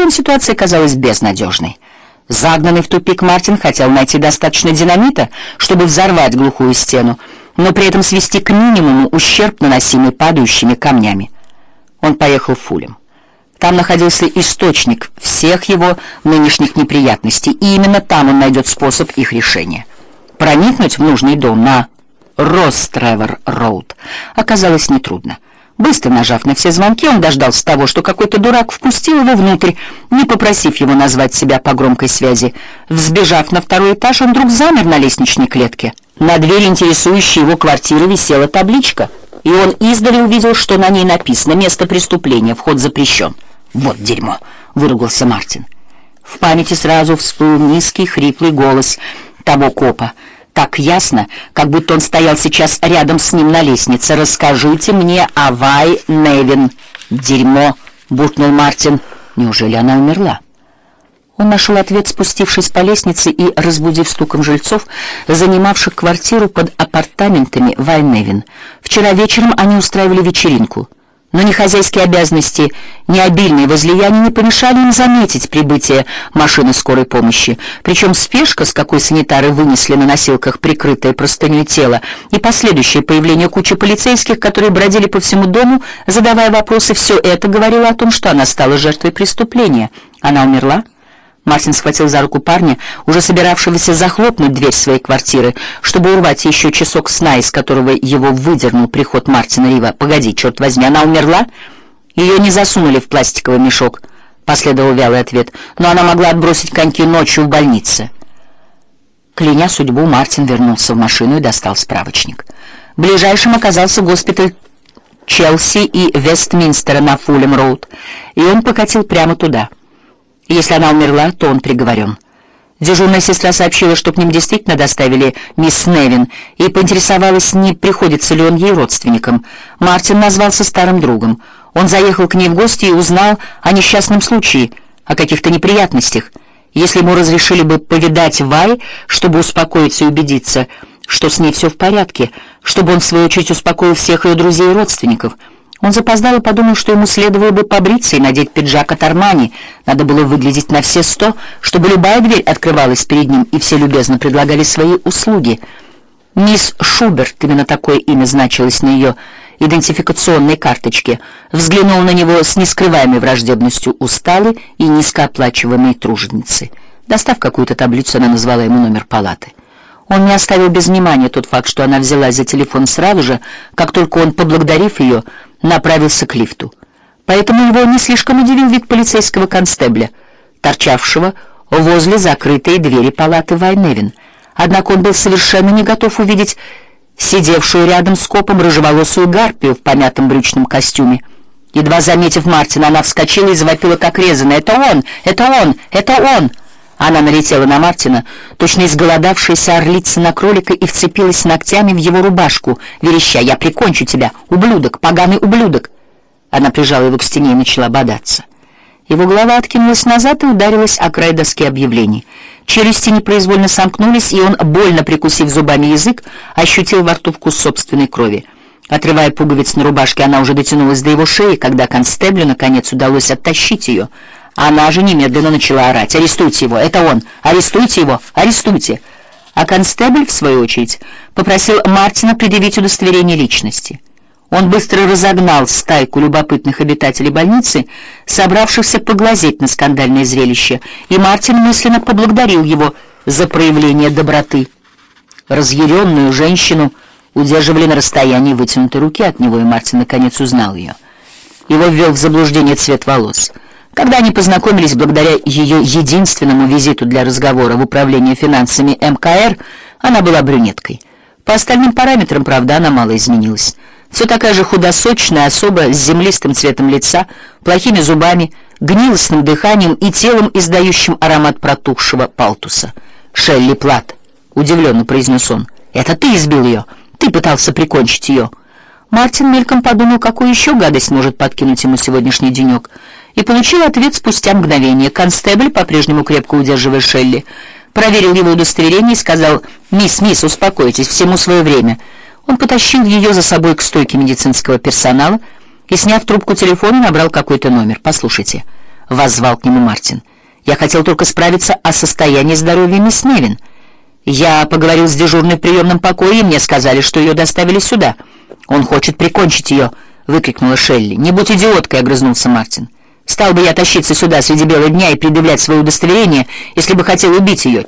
целом ситуация казалась безнадежной. Загнанный в тупик Мартин хотел найти достаточно динамита, чтобы взорвать глухую стену, но при этом свести к минимуму ущерб, наносимый падающими камнями. Он поехал в Фулем. Там находился источник всех его нынешних неприятностей, и именно там он найдет способ их решения. Проникнуть в нужный дом на Росстревер-Роуд оказалось нетрудно. Быстро нажав на все звонки, он дождался того, что какой-то дурак впустил его внутрь, не попросив его назвать себя по громкой связи. Взбежав на второй этаж, он вдруг замер на лестничной клетке. На двери интересующей его квартиры висела табличка, и он издали увидел, что на ней написано «Место преступления, вход запрещен». «Вот дерьмо!» — выругался Мартин. В памяти сразу всплыл низкий, хриплый голос того копа — так ясно, как будто он стоял сейчас рядом с ним на лестнице. «Расскажите мне о Вай Невин». «Дерьмо!» — буркнул Мартин. «Неужели она умерла?» Он нашел ответ, спустившись по лестнице и разбудив стуком жильцов, занимавших квартиру под апартаментами Вайневин. Вчера вечером они устраивали вечеринку. Но ни хозяйские обязанности, ни обильные возлияния не помешали им заметить прибытие машины скорой помощи. Причем спешка, с какой санитары вынесли на носилках прикрытое простыней тело, и последующее появление кучи полицейских, которые бродили по всему дому, задавая вопросы, все это говорило о том, что она стала жертвой преступления. Она умерла? Мартин схватил за руку парня, уже собиравшегося захлопнуть дверь своей квартиры, чтобы урвать еще часок сна, из которого его выдернул приход Мартина Рива. «Погоди, черт возьми, она умерла?» «Ее не засунули в пластиковый мешок», — последовал вялый ответ, «но она могла отбросить коньки ночью в больнице». Кляня судьбу, Мартин вернулся в машину и достал справочник. Ближайшим оказался госпиталь Челси и Вестминстера на Фулем-Роуд, и он покатил прямо туда — если она умерла, то он приговорен. Дежурная сестра сообщила, что к ним действительно доставили мисс Невин, и поинтересовалась, не приходится ли он ей родственником. Мартин назвался старым другом. Он заехал к ней в гости и узнал о несчастном случае, о каких-то неприятностях. Если ему разрешили бы повидать Вай, чтобы успокоиться и убедиться, что с ней все в порядке, чтобы он, в свою очередь, успокоил всех ее друзей и родственников — он запоздал и подумал, что ему следовало бы побриться и надеть пиджак от Армани. Надо было выглядеть на все сто, чтобы любая дверь открывалась перед ним, и все любезно предлагали свои услуги. Мисс Шуберт, именно такое имя значилось на ее идентификационной карточке, взглянул на него с нескрываемой враждебностью усталой и низкооплачиваемой труженицы. Достав какую-то таблицу, она назвала ему номер палаты. Он не оставил без внимания тот факт, что она взялась за телефон сразу же, как только он, поблагодарив ее, направился к лифту. Поэтому его не слишком удивил вид полицейского констебля, торчавшего возле закрытой двери палаты Вайневин. Однако он был совершенно не готов увидеть сидевшую рядом с копом рыжеволосую гарпию в помятом брючном костюме. Едва заметив Мартина, она вскочила и завопила как резаная. «Это он! Это он! Это он!» Она налетела на Мартина, точно изголодавшаяся орлица на кролика, и вцепилась ногтями в его рубашку, вереща «Я прикончу тебя, ублюдок, поганый ублюдок!» Она прижала его к стене и начала бодаться. Его голова откинулась назад и ударилась о край доски объявлений. Челюсти непроизвольно сомкнулись, и он, больно прикусив зубами язык, ощутил во рту вкус собственной крови. Отрывая пуговиц на рубашке, она уже дотянулась до его шеи, когда констеблю, наконец, удалось оттащить ее — она же немедленно начала орать. «Арестуйте его! Это он! Арестуйте его! Арестуйте!» А констебль, в свою очередь, попросил Мартина предъявить удостоверение личности. Он быстро разогнал стайку любопытных обитателей больницы, собравшихся поглазеть на скандальное зрелище, и Мартин мысленно поблагодарил его за проявление доброты. Разъяренную женщину удерживали на расстоянии вытянутой руки от него, и Мартин наконец узнал ее. Его ввел в заблуждение цвет волос — когда они познакомились благодаря ее единственному визиту для разговора в управление финансами МКР, она была брюнеткой. По остальным параметрам, правда, она мало изменилась. Все такая же худосочная особа с землистым цветом лица, плохими зубами, гнилостным дыханием и телом, издающим аромат протухшего палтуса. «Шелли Плат», — удивленно произнес он, — «это ты избил ее? Ты пытался прикончить ее?» Мартин мельком подумал, какую еще гадость может подкинуть ему сегодняшний денек — и получил ответ спустя мгновение. Констебль, по-прежнему крепко удерживая Шелли, проверил его удостоверение и сказал «Мисс, мисс, успокойтесь, всему свое время». Он потащил ее за собой к стойке медицинского персонала и, сняв трубку телефона, набрал какой-то номер. «Послушайте», — воззвал к нему Мартин, — «я хотел только справиться о состоянии здоровья мисс Невин. Я поговорил с дежурной в приемном покое, и мне сказали, что ее доставили сюда. Он хочет прикончить ее», — выкрикнула Шелли. «Не будь идиоткой», — огрызнулся Мартин. Стал бы я тащиться сюда среди белого дня и предъявлять свое удостоверение, если бы хотел убить ее.